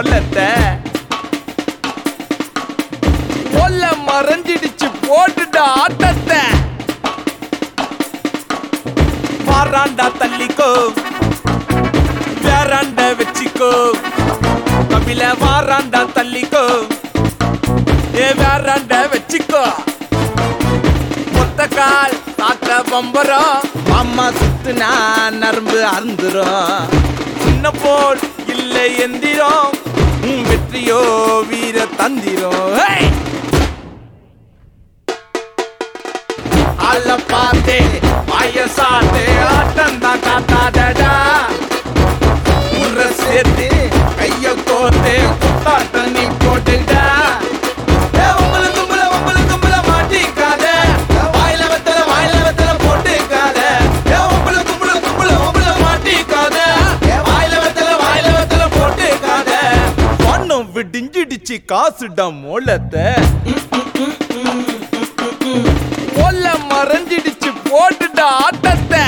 மொல்லத்தை கொல்ல மறைஞ்சிடுச்சு போட்டுடா ஆட்டத்தை. வாராண்டா தள்ளிக்கோ வேறாண்ட வச்சுக்கோ. கபில வாராண்டா தள்ளிக்கோ ஏ வேறாண்ட வச்சுக்கோ. மொத்த கால் காக்க பம்பரம் அம்மா சுத்துனா நரம்பு அருந்துரும் சின்ன போல் இல்லை எந்திரம். உன் வெற்றியோ வீர தந்திரம் அல்ல பார்த்தே வயசாட்டே ஆட்டம் தான் காத்தாடடா சேர்த்து டிஞ்சிடிச்சு விடிஞ்சிடுச்சு காசுடா மோளத்தை கொல்ல மறைஞ்சிடுச்சு போட்டுடா ஆட்டத்தை.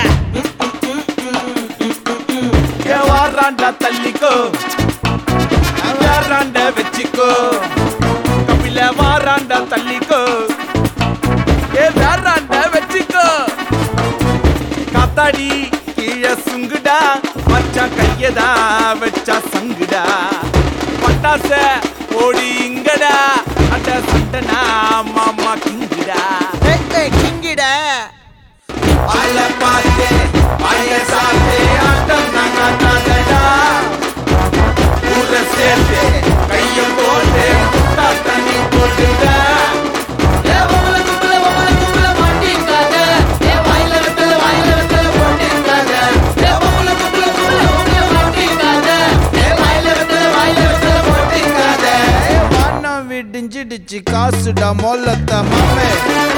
வாராண்டா தள்ளிக்கோ. வாராண்ட வச்சுக்கோ. கபில வாராண்டா தள்ளிக்கோ. ஏ வாராண்ட வச்சுக்கோ. காத்தாடி கீழே சுங்குடா மச்சான் கையதா வச்சா சங்குடா. பட்டாச ஓடி இங்கடா. அட சண்டனா மாமா கிங்குடா. கிங்கிட. பாத்தே விடிஞ்சிடுச்சு காசுடா மொல்லத்த மாமே வெள்ளை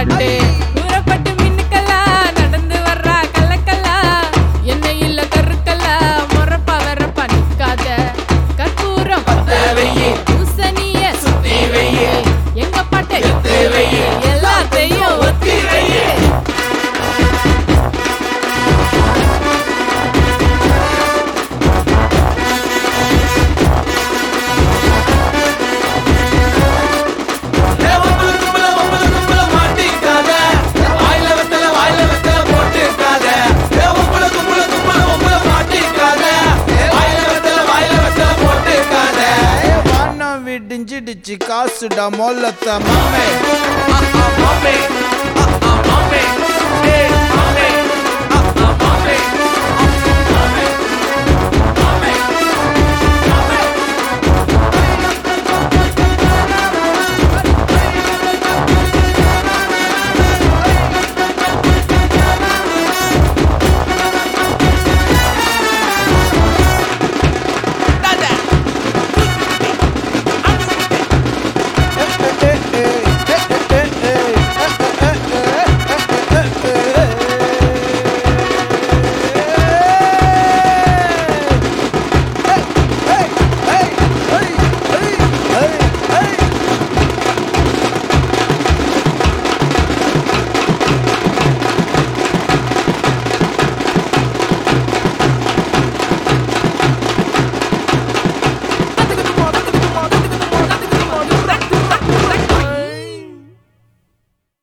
అంటే விடிஞ்சிடுச்சு காசுடா மொல்லத்த மாமே மாமே. மாமே.